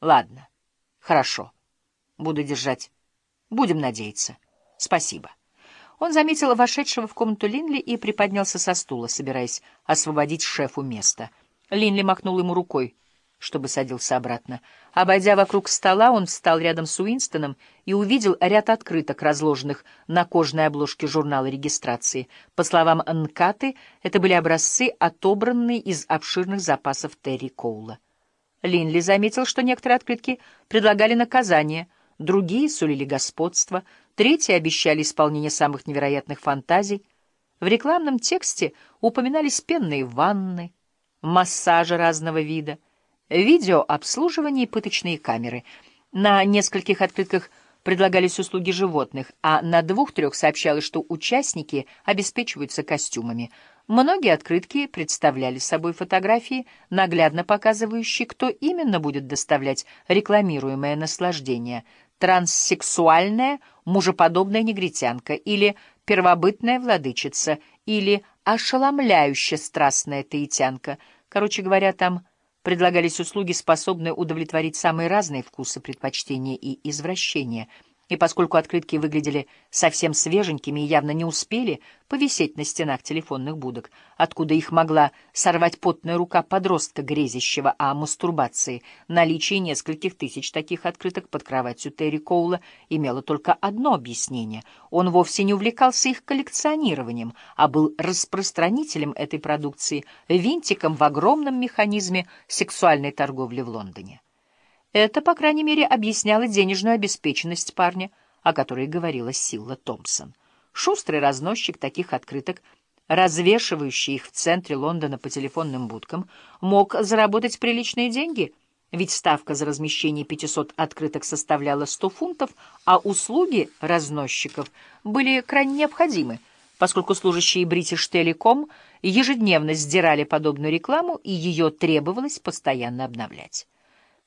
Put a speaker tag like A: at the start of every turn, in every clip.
A: Ладно, хорошо. Буду держать. Будем надеяться. Спасибо. Он заметил вошедшего в комнату Линли и приподнялся со стула, собираясь освободить шефу место. Линли махнул ему рукой, чтобы садился обратно. Обойдя вокруг стола, он встал рядом с Уинстоном и увидел ряд открыток, разложенных на кожаной обложке журнала регистрации. По словам Нкаты, это были образцы, отобранные из обширных запасов Терри Коула. Линли заметил, что некоторые открытки предлагали наказание, другие сулили господство, третьи обещали исполнение самых невероятных фантазий. В рекламном тексте упоминались пенные ванны, массажи разного вида, видеообслуживание и пыточные камеры. На нескольких открытках предлагались услуги животных, а на двух-трех сообщалось, что участники обеспечиваются костюмами. Многие открытки представляли собой фотографии, наглядно показывающие, кто именно будет доставлять рекламируемое наслаждение — транссексуальная мужеподобная негритянка или первобытная владычица или ошеломляюще страстная таитянка. Короче говоря, там предлагались услуги, способные удовлетворить самые разные вкусы, предпочтения и извращения — и поскольку открытки выглядели совсем свеженькими и явно не успели повисеть на стенах телефонных будок, откуда их могла сорвать потная рука подростка, грезящего о мастурбации, наличие нескольких тысяч таких открыток под кроватью Терри Коула имело только одно объяснение. Он вовсе не увлекался их коллекционированием, а был распространителем этой продукции, винтиком в огромном механизме сексуальной торговли в Лондоне. Это, по крайней мере, объясняло денежную обеспеченность парня, о которой говорила Силла Томпсон. Шустрый разносчик таких открыток, развешивающий их в центре Лондона по телефонным будкам, мог заработать приличные деньги, ведь ставка за размещение 500 открыток составляла 100 фунтов, а услуги разносчиков были крайне необходимы, поскольку служащие British Telecom ежедневно сдирали подобную рекламу, и ее требовалось постоянно обновлять.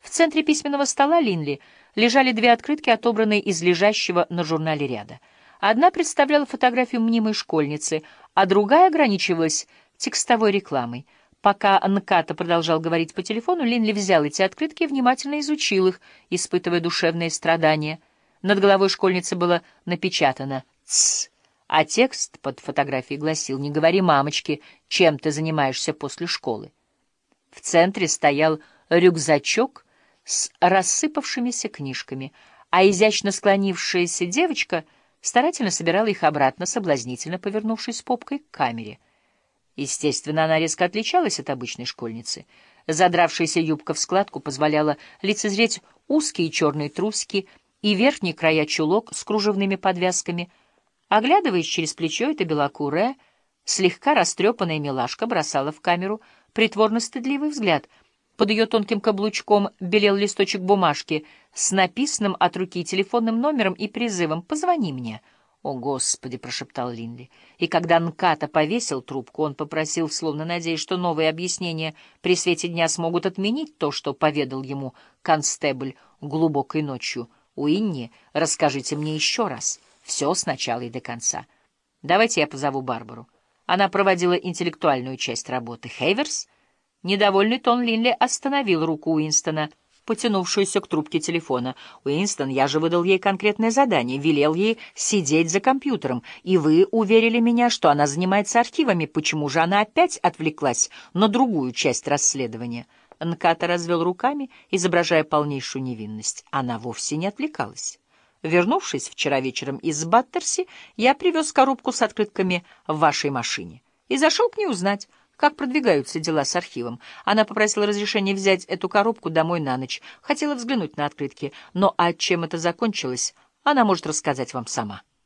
A: В центре письменного стола Линли лежали две открытки, отобранные из лежащего на журнале ряда. Одна представляла фотографию мнимой школьницы, а другая ограничивалась текстовой рекламой. Пока Нката продолжал говорить по телефону, Линли взял эти открытки и внимательно изучил их, испытывая душевные страдания. Над головой школьницы было напечатано «Тсс», а текст под фотографией гласил «Не говори мамочке, чем ты занимаешься после школы». В центре стоял рюкзачок — с рассыпавшимися книжками, а изящно склонившаяся девочка старательно собирала их обратно, соблазнительно повернувшись попкой к камере. Естественно, она резко отличалась от обычной школьницы. Задравшаяся юбка в складку позволяла лицезреть узкие черные трусики и верхние края чулок с кружевными подвязками. Оглядываясь через плечо, эта белокурая, слегка растрепанная милашка бросала в камеру притворно-стыдливый взгляд — под ее тонким каблучком белел листочек бумажки с написанным от руки телефонным номером и призывом «Позвони мне». «О, Господи!» — прошептал Линли. И когда Нката повесил трубку, он попросил, словно надеясь, что новые объяснения при свете дня смогут отменить то, что поведал ему констебль глубокой ночью. «Уинни, расскажите мне еще раз. Все сначала и до конца. Давайте я позову Барбару. Она проводила интеллектуальную часть работы. Хейверс?» Недовольный тон Линли остановил руку Уинстона, потянувшуюся к трубке телефона. «Уинстон, я же выдал ей конкретное задание, велел ей сидеть за компьютером, и вы уверили меня, что она занимается архивами. Почему же она опять отвлеклась на другую часть расследования?» Нката развел руками, изображая полнейшую невинность. Она вовсе не отвлекалась. Вернувшись вчера вечером из Баттерси, я привез коробку с открытками в вашей машине и зашел к ней узнать, как продвигаются дела с архивом. Она попросила разрешения взять эту коробку домой на ночь. Хотела взглянуть на открытки, но а чем это закончилось, она может рассказать вам сама.